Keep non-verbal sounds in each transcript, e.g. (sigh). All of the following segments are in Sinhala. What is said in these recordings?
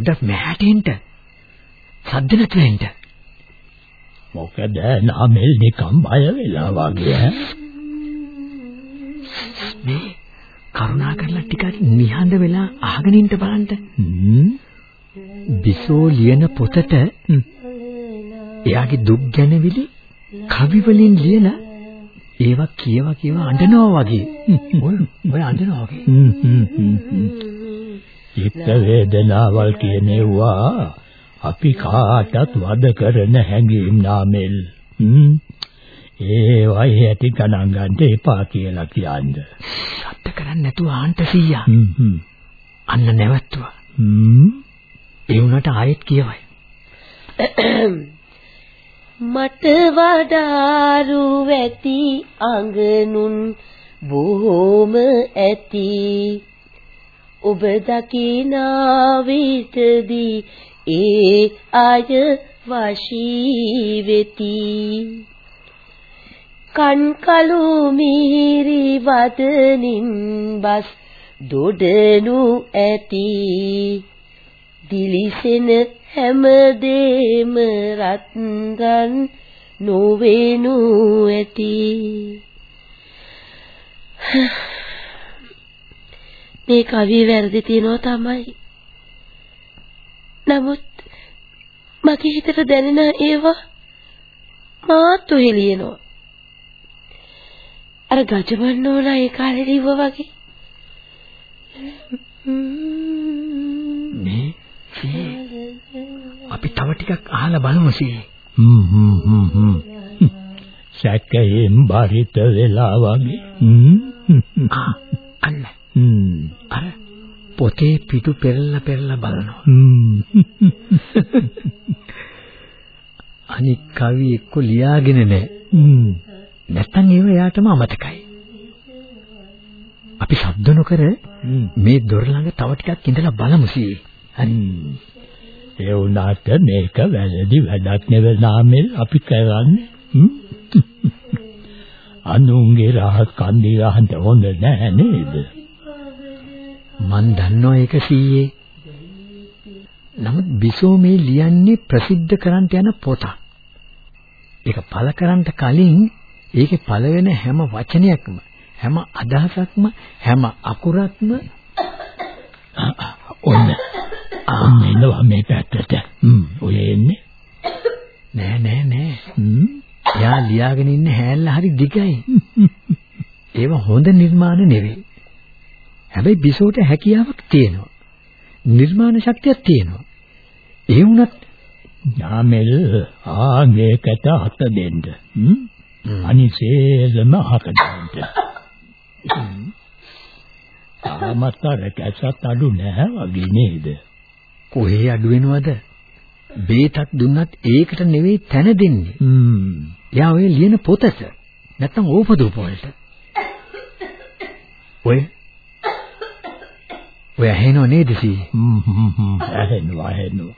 පොඩ්ඩක් මෑටෙන්න සද්ද නැතුව එන්න මොකද නාමල් නිකම් බය වෙලා වගේ මේ කරුණා කරලා ටිකක් නිහඬ වෙලා අහගෙන ඉන්න බලන්න. බිසෝ ලියන පොතට එයාගේ දුක් ගැනවිලි කවි වලින් ලියලා ඒවා කියව කියව අඬනවා වගේ. ඔය ඔය අඬනවා වගේ. චිත්ත වේදනාවල් කියනවා අපි කාටත් වද කරන හැඟීම් නාමෙල්. ඒ වයි ඇති ගණන් ගන්න එපා කියලා කියන්න. සත්‍ය කරන්නේ නැතුව ආන්ට සීයා. අන්න නැවතුවා. ඒ වුණාට ආයෙත් කියවයි. (clears throat) මට වඩාරු ඇති අඟනුන් බොහෝම ඇති ඔබ දකිනා විටදී ඒ අය වශී වෙති කන් කළු මිහිරි වදනින් බස් දොඩනු ඇති. දිලිසෙන හැමදේම රත්රන් නොවේනු ඇති. මේ කවිය වැරදි තියනවා තමයි නමුත් මගේ හිතට දැනෙන ඒවා මාත් ඔහෙ ලියනවා අර ගජබන්නෝලා ඒ කාලේ ලිව්වා වගේ මේ අපි තව ටිකක් අහලා බලමු සී. හ්ම් හ්ම් හ්ම් හ්ම්. සැකයෙන් බරිත වෙලා වගේ. හ්ම්. අන්න. හ්ම්. අර පොතේ පිටු පෙරලා පෙරලා බලනවා. අනික් කවි එක්ක ලියාගෙන නැහැ. හ්ම්. නැත්තම් ඒව එයාටම අමතකයි. අපි ශබ්ද නොකර මේ දොර ළඟ තව ටිකක් ඉඳලා බලමු සී. හරි. ඒ වුණාට මේක වැරදි වැඩක් නෙවෙයි නාමල් අපි කරන්නේ. (laughs) අනුන්ගේ රහස් කන්දේ අහන්න හොඳ නෑ නේද? මන් දන්නවා ඒක සීයේ. නමුත් බිසෝ මේ ලියන්නේ ප්‍රසිද්ධ කරන්ට යන පොතක්. ඒක පළ කරන්ට කලින් ඒකේ පළ වෙන හැම වචනයක්ම හැම අදහසක්ම හැම අකුරක්ම (coughs) ඔන්න ආ මෙන්නවා මේ පැත්තට. හ්ම් ඔය එන්නේ. නෑ නෑ නෑ. හ්ම් එයා ලියාගෙන ඉන්න හැල්ල හරි දිගයි. (coughs) ඒව හොඳ නිර්මාණ නෙවෙයි. හැබැයි බිසෝට හැකියාවක් තියෙනවා. නිර්මාණ ශක්තියක් තියෙනවා. ඒ වුණත් නාමල් ආගේකට හත දෙන්න. අනිසේලම හකඩන්ට. ආමතර කැසත් අඩු නැහැ වගේ නේද? කොහේ අඩු වෙනවද? බේතක් දුන්නත් ඒකට නෙවෙයි තැන දෙන්නේ. හ්ම්. යා ඔය ලියන පොතට නැත්තම් ඕපදූප වලට. ඔය ඔය ඇහෙනව නේද සී? ඇහෙනවා ඇහෙනවා.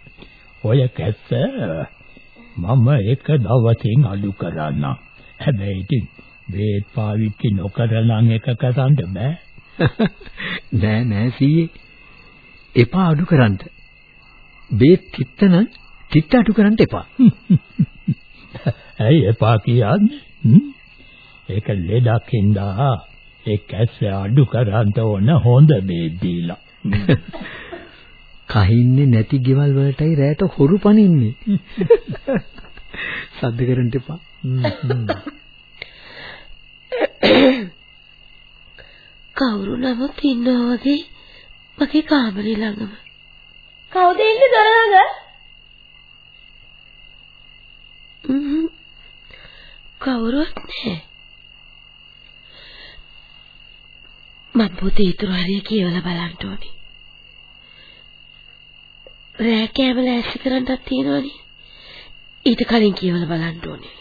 ඔය කැස්ස මම එක දවසින් අඩු කරන්නම්. හැබැයි ඉතින් බේත් පාවිච්චි නොකරනම් එක කරන්න බෑ. (laughs) නෑ නෑ සීයේ. එපා අඩු කරන්න. බේත් තිත්තන තිත්ත අඩු කරන්න එපා. (laughs) ඇයි එපා කියන්නේ? ඒක ලෙඩක් හින්දා ඒ කැස්ස අඩු කරන්න ඕන හොඳ බේත් දීලා. කහින්නේ නැති ගෙවල් වලටයි රැට හොරු පනින්නේ. සද්ද කරන්න එපා. කවුරු නමුත් ඉන්නවා වගේ මගේ කාමරේ ළඟම. කවුද ඉන්නේ දොර ළඟ? කවුරුත් නැහැ. මම පොතේ ඉතුරු හරිය කියවලා බලන්න ඕනේ. රෑ කෑම ලෑස්ති කරන්නත් තියෙනවනේ. ඊට කලින් කියවලා බලන්න ඕනේ.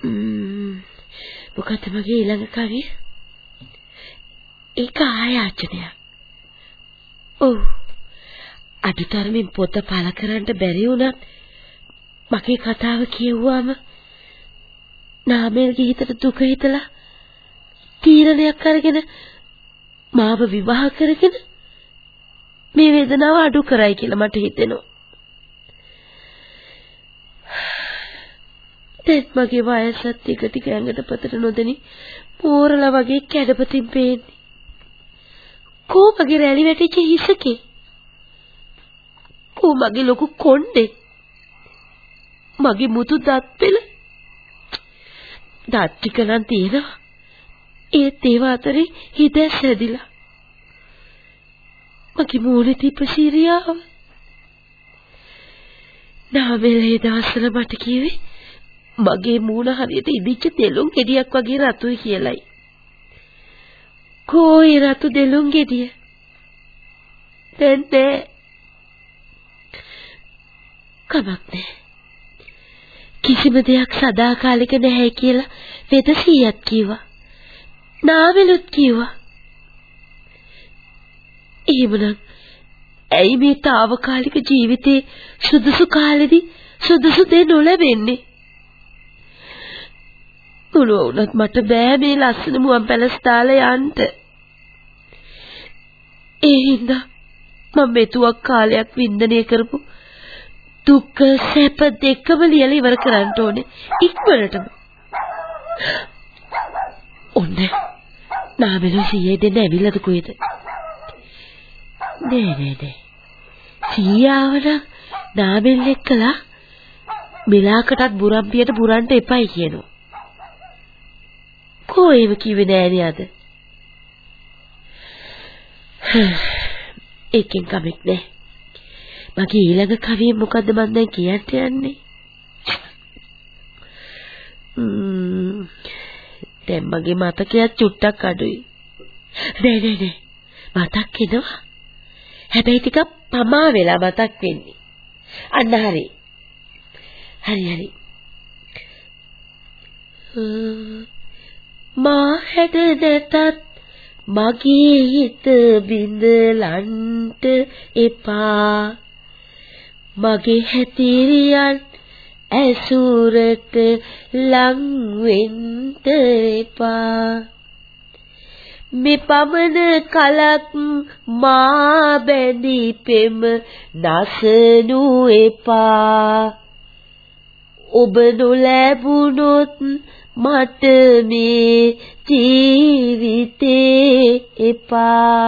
ම්ම් මොකද මගේ ඊළඟ කවිය? ඒක ආයාචනයක්. ඔව්. අදුතරමින් පොත පළ කරන්න බැරි වුණත් මගේ කතාව කියවුවාම නාමල්ගේ හිතට දුක හිතලා තීරණයක් අරගෙන මාව විවාහ කරගෙන මේ වේදනාව අඩු කරයි කියලා මට හිතෙනවා. දැන් මගේ වයසත් ටික ටික ඇඟට පතට නොදෙනි මෝරලා වගේ කැඩපතින් පේන්නේ. කෝ මගේ රැලි වැටිච්ච හිසකේ. කෝ මගේ ලොකු කොණ්ඩේ. මගේ මුතු දත් පෙළ. දත් ටික නම් තියෙනවා. ඒත් ඒව අතරේ හිතැස් හැදිලා. මගේ මූණේ තිබ්බ සිරියාව. නාමෙලේ දවස්වල මට කිව්වේ මගේ මූණ හරියට ඉදිච්ච දෙලුම් ගෙඩියක් වගේ රතුයි කියලයි. කෝයි රතු දෙලුම් ගෙඩිය? දැන් නෑ. කමක් නෑ. කිසිම දෙයක් සදාකාලික නැහැ කියලා වෙදසියත් කිව්වා. නාවෙලුත් කිව්වා. එහෙමනම් ඇයි මේ తాවකාලික ජීවිතේ සුදුසු කාලෙදි සුදුසු දේ නොලැබෙන්නේ? මොනවා වුණත් මට බෑ මේ ලස්සන මුවන් පැලස් තාලේ යන්න. ඒ හින්දා මම මෙතුවක් කාලයක් වින්දනය කරපු දුක් සැප දෙකම ලියලා ඉවර කරන්න ඕනේ ඉක්මනටම. ඔන්න නාමලු සීයේ දෙන්න ඇවිල්ලාද කොහෙද? නෑ නෑ නෑ. සීයාවන නාමෙල් එක්කලා මිලාකටත් බුරම්පියට බුරන්න එපයි කියනවා. කෝ ඒව කිව්වේ නෑනේ අද. ඒකෙන් කමක් නෑ. මගේ ඊළඟ කවිය මොකද්ද මන් දැන් කියන්න යන්නේ? ම්ම් දැන් මගේ මතකයක් චුට්ටක් අඩුයි. නෑ නෑ නෑ. මතක් එනවා. හැබැයි ටිකක් පමා වෙලා මතක් වෙන්නේ. අන්න හරි. හරි හරි. මා හැද නැතත් මගේ හිත බිඳලන්ට එපා මගේ හැතිරියන් ඇසුරට ලං වෙන්න එපා. මේ පමණ කලක් මා බැඳි පෙම නසනු එපා. ඔබ නොලැබුණොත් මට මේ ජීවිතේ එපා.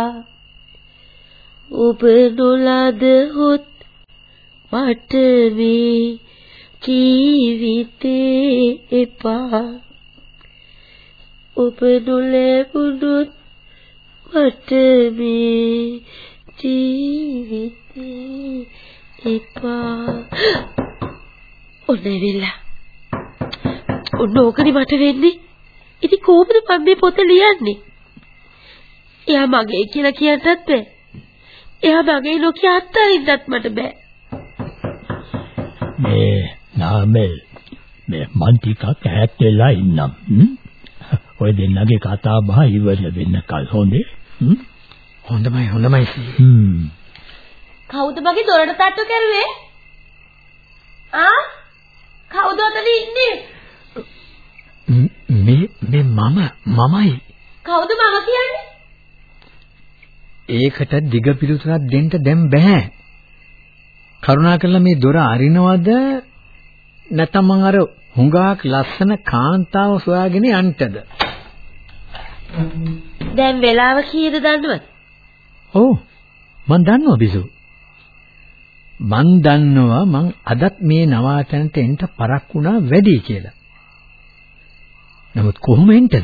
ඔබ නොලද හොත් මට මේ ජීවිතේ එපා. ඔබ නොලැබුණොත් මට මේ ජීවිතේ එපා. ඔන්න ඇවිල්ලා ඔන්න ඕකනේ මට වෙන්නේ. ඉතින් කොහොමද මම මේ පොත ලියන්නේ? එයා මගේ කියලා කියන්නත් බෑ. එයා මගේ නොකිය අත්තරින්නත් මට බෑ. මේ නාමල් මේ මන් ටිකක් ඈත් වෙලා ඉන්නම්. ඔය දෙන්නගේ කතා බහ ඉවර වෙන්න කල් හොඳේ. හොඳමයි හොඳමයි. හ්ම්. කවුද මගේ දොරට තට්ටු කරුවේ? ආ? කවුද ඔතන ඉන්නේ? මේ මේ මම මමයි. කවුද මම කියන්නේ? ඒකට දිග පිළිතුරක් දෙන්න දැන් බෑ. කරුණාකරලා මේ දොර අරිනවද නැත්නම් මං අර හුඟක් ලස්සන කාන්තාව සොයාගෙන යන්නද? දැන් වෙලාව කීයද දන්නවද? ඔව්. මං දන්නවා බිසු. මං දන්නවා මං අදත් මේ නවාතැනට එන්න පරක් වුණා වැඩි කියලා. නමුත් කොහොම එන්නද?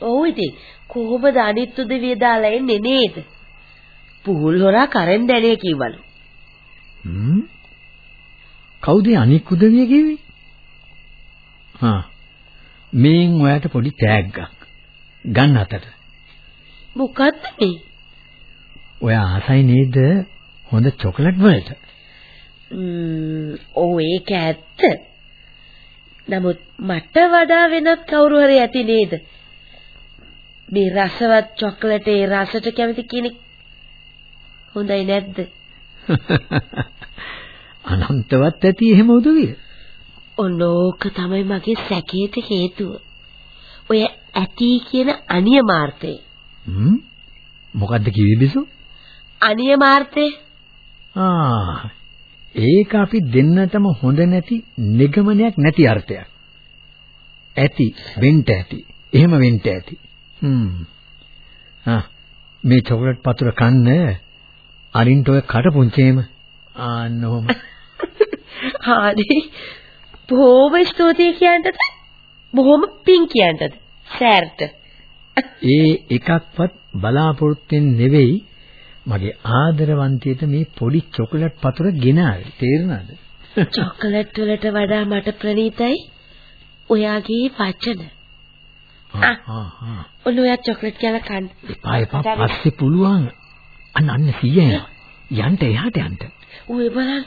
ඔව් ඉතින්. කොහොමද අනිත් උදවිය දාලා එන්නේ නේද? පුහුල් හොරා කරන් දැනේ කිව්වලු. හ්ම් කවුද අනික් උදවිය කිව්වේ හා මේන් ඔයාට පොඩි තෑග්ගක් ගන්න අතට මොකද්ද මේ? ඔය ආසයි නේද හොඳ චොකලට් වලට? ම්ම් ඔව් ඒක ඇත්ත. නමුත් මට වඩා වෙනත් කවුරු හරි ඇති නේද? මේ රසවත් චොකලටේ රසට කැමති කෙනෙක් හොඳයි නැද්ද? (laughs) අනන්තවත් ඇති එහෙම උදවිය. ඔනෝක තමයි මගේ සැකේට හේතුව. ඔය ඇති කියන අනියමාර්ථය. හ්ම් මොකද්ද කිව්වේ බිසෝ? අනියමාර්ථය ආ ඒක අපි දෙන්නටම හොඳ නැති නිගමනයක් නැති අර්ථයක්. ඇති වෙන්න ඇති. එහෙම වෙන්න ඇති. හ්ම්. ආ මේ චොකලට් පතුර කන්න අරින්ට ඔය කට පුංචේම ආන්න ඔහම. හරි. බොහොම ස්තුතියි කියන්නද? බොහොම පිං කියන්නද? සෑර්ට. ඒ එකක්වත් බලාපොරොත්තුෙන් නෙවෙයි මගේ ආදරවන්තියට මේ පොඩි චොකලට් පතුර ගෙනාවේ. තේරුණාද? චොකලට් වලට වඩා මට ප්‍රණීතයි ඔයාගේ වචන. ආ ආ. ඔන්න ඔයා චොකලට් කියලා කන්න. එපා එපා පස්සේ පුළුවන්. අන්න අන්න සීයා යන්න එහාට යන්න. ඔය බලන්න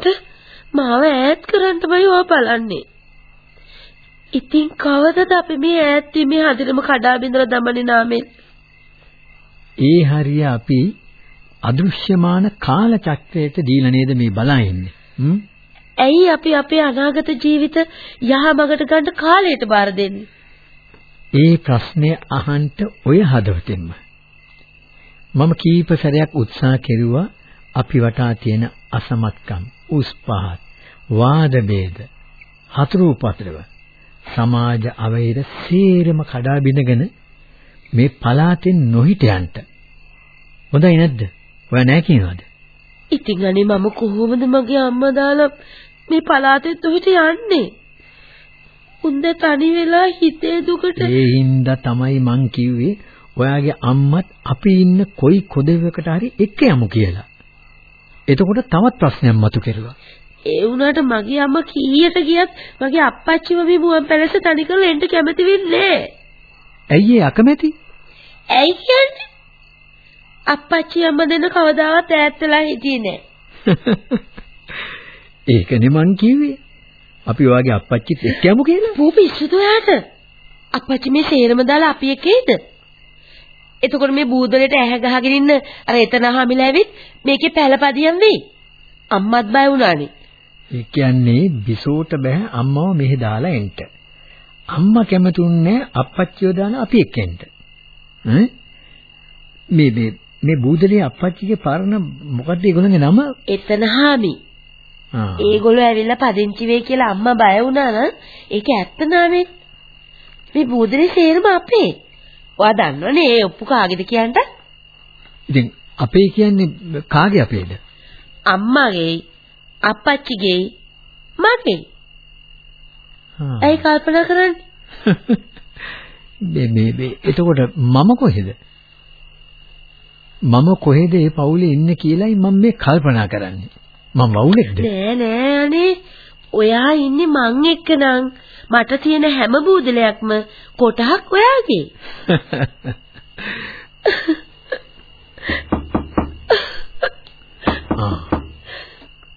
මාව ඈත් කරන්න තමයි ඔය බලන්නේ. ඉතින් කවදද අපි මේ ඈත් වීමේ හදිනම කඩා බිඳලා දමන්නේ නාමෙන්? ඒ හරිය අපි අදෘශ්‍යමාන කාල චක්‍රයට දීලා නේද මේ බලා ඉන්නේ. හ්ම්? ඇයි අපි අපේ අනාගත ජීවිත යහමගට ගන්න කාලයට බාර දෙන්නේ? ඒ ප්‍රශ්නේ අහන්න ඔය හදවතින්ම. මම කීප සැරයක් උත්සාහ කෙරුවා අපි වටා තියෙන අසමත්කම්, උස් පහත්, වාද ભેද, හතුරු උපද්‍රව, සමාජ අවෛර සේරම කඩා බිඳගෙන මේ පලාතෙන් නොහිට යන්න. හොඳයි නැද්ද? ඔයා නෑ කියනවාද? ඉතින් අනේ මම කොහොමද මගේ අම්මා දාලා මේ පලාතෙත් උහිට යන්නේ? උන්ද තනි වෙලා හිතේ දුකට ඒ හින්දා තමයි මං කිව්වේ ඔයාගේ අම්මත් අපි ඉන්න කොයි කොදෙවකට හරි එක්ක යමු කියලා. එතකොට තවත් ප්‍රශ්නයක් මතු කෙරුවා. ඒ වුණාට මගේ අම්මා කීයට ගියත් මගේ අප්පච්චිව මේ මුවන් පැලස තනි කරලා එන්න කැමති වෙන්නේ ඇයි ඒ අකමැති? ඇයි කියන්නේ? අප්පච්චි අම්මා දෙන්න කවදාවත් ඈත් වෙලා හිටියේ නෑ. (laughs) ඒකනේ මං කිව්වේ. අපි ඔයාගේ අප්පච්චිත් එක්ක යමු කියලා. පූ පිස්සුද ඔයාට? අප්පච්චි මේ සේරම දාලා අපි එක්කේද? එතකොට මේ බූදලට ඇහැ ගහගෙන ඉන්න අර එතන හැමිලා ඇවිත් මේකේ පැලපදියම් වෙයි. අම්මත් බය වුණානේ. ඒ කියන්නේ බිසෝට බෑ අම්මව මෙහෙ දාලා එන්න. අම්මා කැමතුන්නේ අප්පච්චිව දාලා අපි එක්ක එන්න. ඈ මේ මේ මේ බූදලේ අප්පච්චිගේ පරණ මොකද්ද ඒගොල්ලන්ගේ නම? එතන හාමි. ආ. ඒගොල්ලෝ ඇවිල්ලා පදිංචි වෙයි කියලා අම්මා බය වුණා නම් ඒක ඇත්ත නාමේ. මේ බූදලේ සේරම අපේ. ඔයා දන්නවනේ ඒ ඔප්පු කාගේද කියන්න? ඉතින් අපේ කියන්නේ කාගේ අපේද? අම්මාගේ, අප්පච්චිගේ, මගේ. ඇයි කල්පනා කරන්නේ? (laughs) මේ මේ මේ එතකොට මම කොහෙද? මම කොහෙද මේ පවුලේ ඉන්නේ කියලායි මම මේ කල්පනා කරන්නේ. මම වවුලෙක්ද? නෑ නෑ අනේ. ඔයා ඉන්නේ මං එක්ක නං මට තියෙන හැම බූදලයක්ම කොටහක් ඔයාගේ. (laughs) ආ.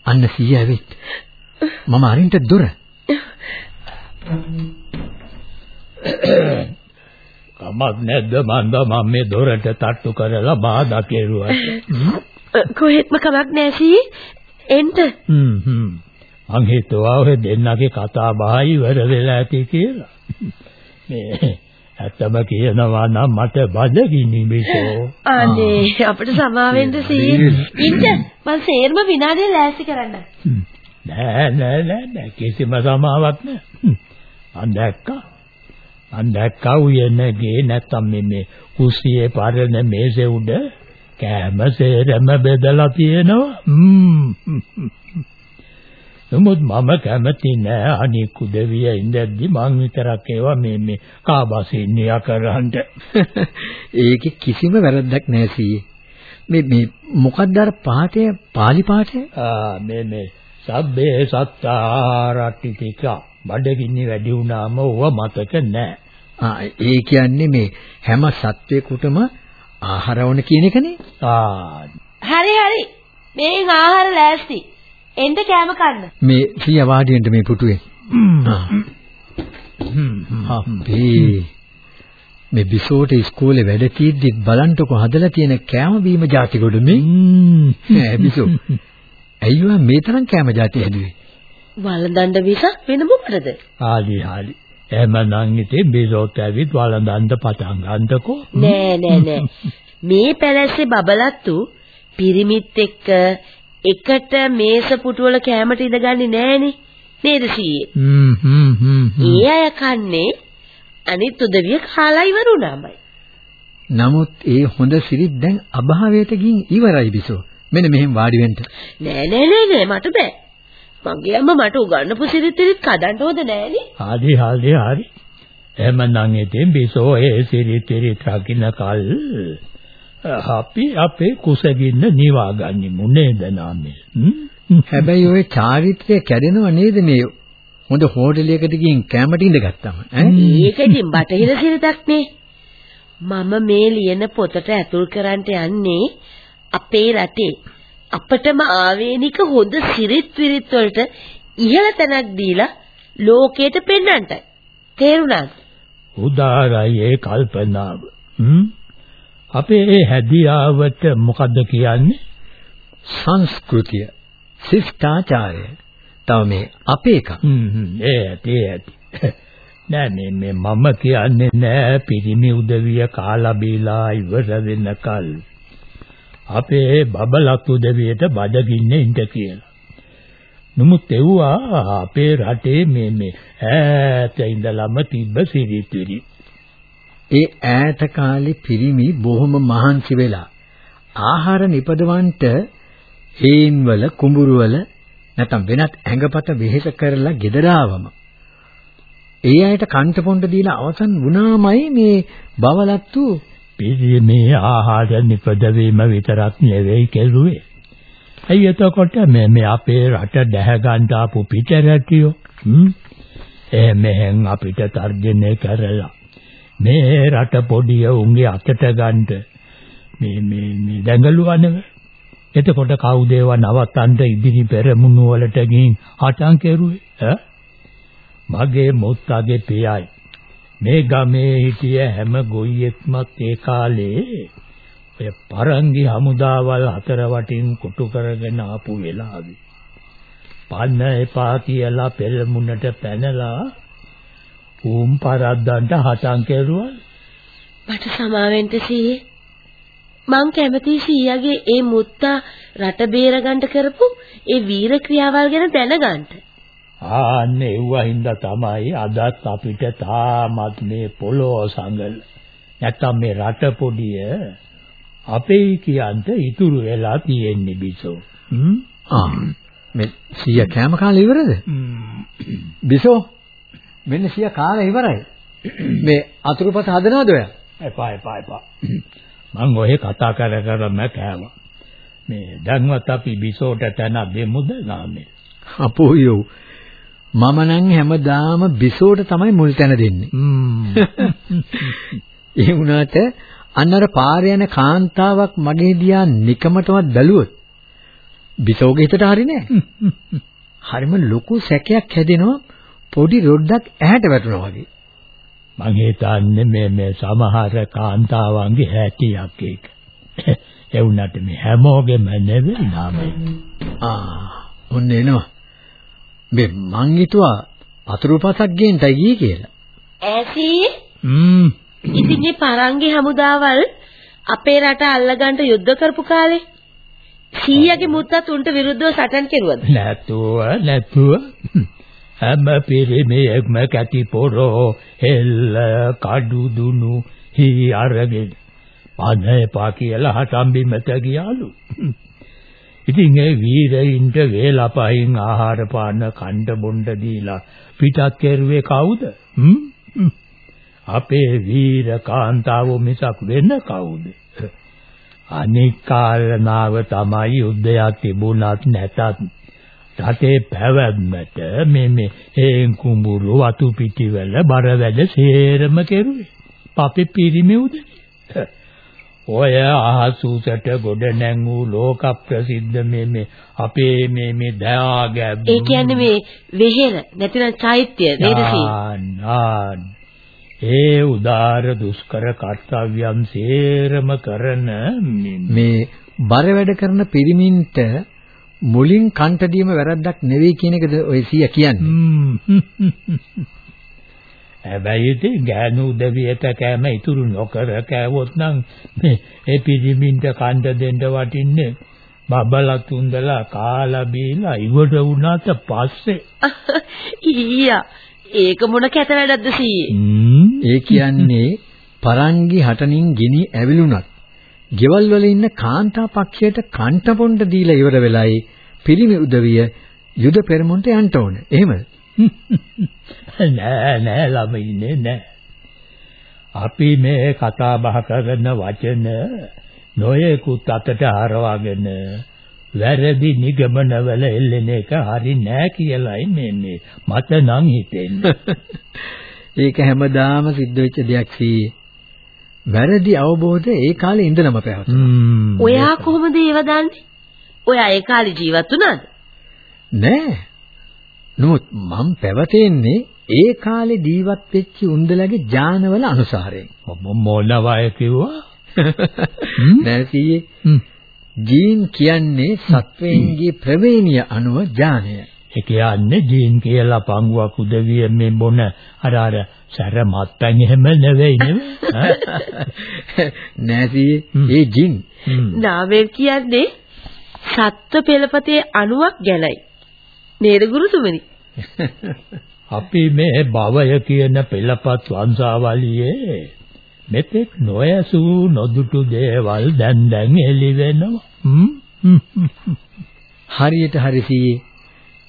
අන්න සීයා ඇවිත්. මම අරින්ට දොර. කමක් නැද්ද මන්ද මම මේ දොරට තට්ටු කරලා බාධා කෙරුවා. කොහෙත්ම කමක් නෑ සී. එන්ට. හ්ම් හ්ම්. මං හිතුවා ඔය දෙන්නගේ කතා බහ ඉවර වෙලා ඇති කියලා. මේ ඇත්තම කියනවා නම් මට බඩගිනි මිසෝ. අනේ අපිට සමාවෙන්න සී. ඉන්න මං සේරම විනාඩිය ලෑස්ති කරන්න. නෑ නෑ නෑ නෑ කිසිම සමාවක් නෑ. මං දැක්කා. මං දැක්කා උයනගේ නැත්තම් මේ මේ කුස්සියේ පරණ මේසේ උඩ කෑම සේරම බෙදලා තියෙනවා. නමුත් මම කැමති නෑ අනික් උදවිය ඉඳද්දි මං විතරක් ඒවා මේ මේ කාබසින්නිය කරන්න. (laughs) ඒකේ කිසිම වැරද්දක් නැහැ සීයේ. මේ මේ මොකක්ද අර පාඨය pāli පාඨය? ආ මේ මේ සබ්බේ සත්තාරට්ටිතික බඩගිනි වැඩි වුණාම ඕව මතක නෑ. ආ ඒ කියන්නේ මේ හැම සත්වයකටම ආහාර ඕන කියන එකනේ. ආ හරි හරි. මේන් ආහාර ලෑස්ති. එන්න කෑම කන්න. මේ සීයා වාඩි වෙන්න මේ පුටුවේ. අපේ මේ බිසෝට ඉස්කෝලේ වැඩ තීද්දි බලන්ටකො හදලා තියෙන කෑම බීම જાති කොට මේ. ඈ බිසෝ. අයියෝ මේ තරම් කෑම જાති හැදුවේ. වළඳන්න විසක් වෙන මොකටද? ආලි ආලි එහෙමනම් ඉතින් බිසෝත් ඇවිත් වළඳන්න පටන් ගන්නකො නෑ නෑ නෑ. මේ පැලැස්සේ බබලත්තු පිරිමිත් එක්ක එකට මේස පුටුවල කෑමට ඉඳගන්නේ නෑනේ. නේද සීයේ? හ්ම් හ්ම් හ්ම් ඒ අය කන්නේ අනිත් උදවිය කාලා ඉවරුණාමයි. නමුත් ඒ හොඳ සිරිත් දැන් අභාවයට ගින් ඉවරයි බිසෝ. මෙන්න මෙහෙම වාඩි වෙන්න. නෑ නෑ නෑ නෑ මට බෑ. මගේ අම්මා මට උගන්වපු සිරිත් ඉරිත් කඩන්න හොඳ නෑනේ. හරි හරි හරි එහෙමනම් ඉතින් බිසෝ ඒ සිරිතිරි රකින්න කල් අපි අපේ කුසගින්න නිවාගන්නිමු නේද නාමේ? හැබැයි ওই චාරිත්‍රය කැඩෙනව නේද මේ හොඳ හෝටලයකට ගිහින් කැමට ඉඳගත්තම ඈ ඒක ඉතින් බටහිර සිරිතක් නේ. මම මේ ලියන පොතට ඇතුල් කරන්නට යන්නේ අපේ රටේ අපටම ආවේනික හොඳ සිරිත් විරිත් වලට ඉහළ තැනක් දීලා ලෝකයට පෙන්වන්නටයි. තේරුණාද? උදාරයි ඒ කල්පනාව හ්ම්? අපේ ඒ හැදියාවට මොකද්ද කියන්නේ? සංස්කෘතිය. ශිෂ්ටාචාරය. තව මේ අපේ එකක්. හ්ම් ඒ ඇති ඇති. (laughs) නෑ මේ මේ මම කියන්නේ නෑ. පිරිමි උදවිය කාලා බීලා ඉවර වෙනකල් අපේ බබලක් උදවියට බඩගින්නේ ඉඳ කියලා. නමුත් එව්වා අපේ රටේ මේ මේ ඈත ඉඳලම තිබ්බ සිරිතිරි. ඒ ඈත කාලේ පිරිමි බොහොම මහන්සි වෙලා ආහාර නිපදවන්ට හේන්වල කුඹුරුවල නැත්නම් වෙනත් ඇඟපත වෙහෙස කරලා ගෙදරාවම ඒ අයට කන්ට පොණ්ඩ දීලා අවසන් වුණාමයි මේ බවලත්තු පිරිමේ ආහාර නිපදවීම විතරක් නෙවෙයි කෙරුවේ. ඇයි එතකොට මේ මේ අපේ රට දැහැ ගන්න ආපු පිටරටියෝ හ්ම් එහෙමෙන් අපිට තර්ජනය කරලා මේ රට පොඩිය උන්ගේ අතට ගන්න. මේ මේ මේ දැඟලුවනේ එතකොට කවුද ඒවා නවත්තන්න ඉදිරි පෙරමුණු වලට ගිහින් හටන් කෙරුවේ? ඈ? මගේ මුත්තගේ පියයි. මේ ගමේ හිටිය හැම ගොයියෙක්මත් ඒ කාලේ ඔය පරංගි හමුදාවල් හතර වටින් කොටු කරගෙන ආපු වෙලාවේ. පන්න එපා කියලා පෙරමුණට පැනලා උම් පරද්දන්ට හටන් කෙරුවා. මට සමාවෙන්න සීයේ. මං කැමති සීයාගේ ඒ මුත්තා රට බේරගන්න කරපු ඒ වීර ක්‍රියාවල් ගැන දැනගන්න. ආන්න එව්වා හින්දා තමයි අදත් අපිට තාමත් මේ පොළොව සංගල නැත්තම් මේ රට පොඩිය අපේ කියන්ට ඉතුරු වෙලා තියෙන්නේ බිසෝ. හ්ම්? ආ මේ සීයා කෑම කාලේ ඉවරද? බිසෝ මෙන්න සීයා කාලේ ඉවරයි. මේ අතුරුපත හදනවද ඔයා? එපා එපා එපා. මං ඔය කතා කර කරම කෑවා. මේ දැන්වත් අපි බිසෝට තන දෙමුද නාමේ අපෝ යෝ. මම නම් හැමදාම බිසෝට තමයි මුල් තැන දෙන්නේ. ඒ වුණාට අන්නර පාර යන කාන්තාවක් මගේ දිහා නිකමටවත් බැලුවොත් බිසෝගේ හිතට හරි නෑ. හරිම ලොකු සැකයක් හැදෙනවා පොඩි රොඩක් ඇහැට වැටුණා වගේ. මං හිතන්නේ මේ මේ සමහර කාන්තාවන්ගේ හැටියක් ඒක. (coughs) ඒ වුණාට මේ හැමෝගෙම නෙවෙයි නාමේ. ආ ඔන්න එනවා. මේ මං හිතුවා අතුරුපසක් ගේන්නයි ගියේ කියලා. ඈසී හ්ම් ඉතින් මේ පරංගි හමුදාවල් අපේ රට අල්ලගන්න යුද්ධ කරපු කාලේ සීයාගේ මුත්තත් උන්ට විරුද්ධව සටන් කෙරුවද? නැතුව නැතුව හැම පිරිමියෙක්ම කැටි පොරෝ හෙල්ල කඩු දුනු හි අරගෙන පන එපා කියලා හටම්බිමත ගියාලු. ඉතින් ඒ වීරයින්ට වේලපයින් ආහාර පාන කණ්ඩ බොණ්ඩ දීලා පිටත් කෙරුවේ කවුද? හ්ම්? අපේ වීර කාන්තාවෝ මිසක් වෙන කවුද? අනික් කාරණාව තමයි යුද්ධයක් තිබුණත් නැතත් රටේ පැවැත්මට මේ මේ හේන් කුඹුරු වතු පිටිවල බර වැඩ සේරම කෙරුවේ. පපේ පිරිමි උදේ. ඔය අහසුසට ගොඩ නැංගූ ලෝක ප්‍රසිද්ධ මේ මේ අපේ මේ මේ දයාගැබ් ඒ කියන්නේ මේ වෙහෙර නැතිනම් චෛත්‍ය නේද ඒ උදාර දුෂ්කර කර්තව්‍යම් සේරම කරන මේ මේ බර වැඩ කරන පිරිමින්ට මුලින් කන්ට දීම වැරද්දක් නෙවෙයි කියන එකද ඔය සීයා කියන්නේ. හැබැයි ඉතින් ගෑනු උදවියට කෑම ඉතුරු නොකර කෑවොත් නම් මේ පිරිමින්ට කන්ද දෙන්න වටින්නේ බබලා තුන්දලා කාලා බීලා ඉවර වුණාට පස්සේ (laughs) ඊයා ඒක මොන කැත වැඩක්ද සීයේ? ඒ කියන්නේ පරංගි හටනින් ගිනි ඇවිලුණත් ගෙවල් වල ඉන්න කාන්තා පක්ෂයට කන්ට පොණ්ඩ දීලා ඉවර වෙලයි පිරිමි උදවිය යුද පෙරමුණට යන්න ඕනේ. එහෙමද? නෑ නෑ ළමයිනේ නෑ. අපි මේ කතා බහ කරන වචන නොයෙකුත් අතට හරවාගෙන වැරදි නිගමනවල එල්ලෙන එක හරි නෑ කියලායි මේ මේ මට නම් හිතෙන්නේ. (laughs) ඒක හැමදාම සිද්ධ වෙච්ච දෙයක් සී. වැරදි අවබෝධය ඒ කාලේ ඉඳලම පැවතුණා. ඔයා කොහොමද ඒව දන්නේ? ඔයා ඒ කාලේ ජීවත් වුණාද? නෑ. නමුත් මම පැවතෙන්නේ ඒ කාලේ ජීවත් වෙච්ච උන්දලගේ ඥානවල අනුසාරයෙන්. මොනවය කිව්වා? නෑ සීයේ. ජීන් කියන්නේ සත්වයන්ගේ ප්‍රවේණිය අනුව ඥානය. ඒ කියන්නේ ජීන් කියලා පංගුවක් උදවිය මේ බොන අර අර සැර මත්පැන් එහෙම නෙවෙයි නෙවෙයි. (laughs) නෑ සීයේ. ඒ ජීන් නාමයෙන් කියන්නේ සත්ව පෙළපතේ අණුවක් ගැනයි. නේද ගුරුතුමනි? (laughs) අපි මේ භවය කියන පෙළපත් වංශාවලියේ මෙතෙක් නොයසූ නොදුටු දේවල් දැන් දැන් එළි වෙනවා. (laughs) හරියට හරිසියේ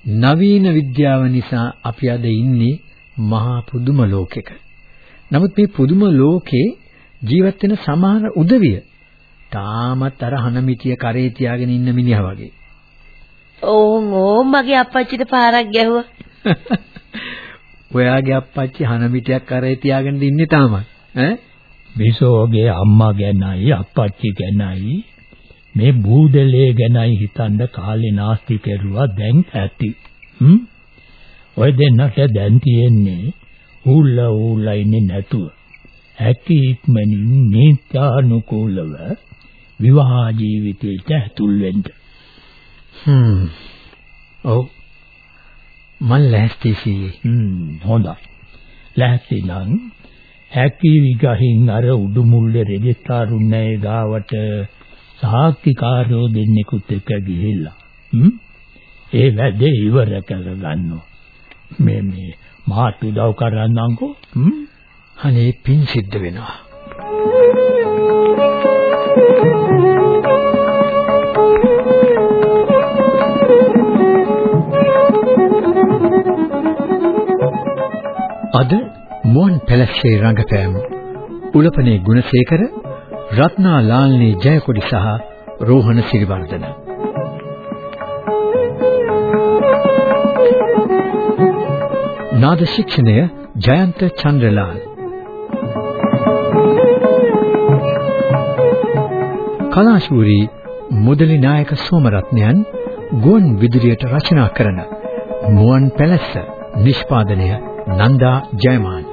නවීන විද්‍යාව නිසා අපි අද ඉන්නේ මහා පුදුම ලෝකෙක. නමුත් මේ පුදුම ලෝකේ ජීවත් වෙන සමහර උදවිය තාමත් අර හනමිටිය කරේ තියාගෙන ඉන්න මිනිහා වගේ. ඕන් ඕන් මගේ අප්පච්චිට පාරක් ගැහුවා. (laughs) ඔයාගේ අප්පච්චි හනමිටියක් කරේ තියාගෙන ඉන්නේ තාමත්. ඈ බිසෝගේ අම්මා ගැනයි අප්පච්චි ගැනයි මේ බූදලේ ගැනයි හිතන්න කාලේ නාස්ති කෙරුවා දැන් ඇති. හ්ම්? ඔය දෙන්නට දැන් තියෙන්නේ ඌල ඌල ඉන්නේ නැතුව. ඇති ඉක්මනින් නීත්‍යානුකූලව විවාහ ජීවිතයට ඇතුල් වෙන්න. හ්ම්. ඔව්. මන් ලෑස්ති සීයේ. හ්ම් හොඳයි. ලැහැත්ති නම් හැකි විගහින් අර උඩුමුල්ලේ රෙජිස්ට්‍රාරුන්නේ ගාවට සාක්ෂිකාරෝ දෙන්නෙකුත් එක්ක ගිහිල්ලා හ්ම් ඒ වැඩේ ඉවර කරගන්නවා මේ මේ මාත් උදව් කරන්නම්කෝ හ්ම් අනේ පින් සිද්ධ වෙනවා. අද මුවන් පැලස්සේ රංගපෑම් උලපනේ ගුණසේකර රත්නා ලාල්නී ජයකොඩි සහ රෝහණ සිරිවර්ධන. නාද ශික්ෂණය ජයන්ත චන්ද්‍රලාල්. කලාශූරී මුදලි නායක සෝමරත්නයන් ගුවන් විදුලියට රචනා කරන මුවන් පැලස්ස නිෂ්පාදනය ナン・ジャイマン。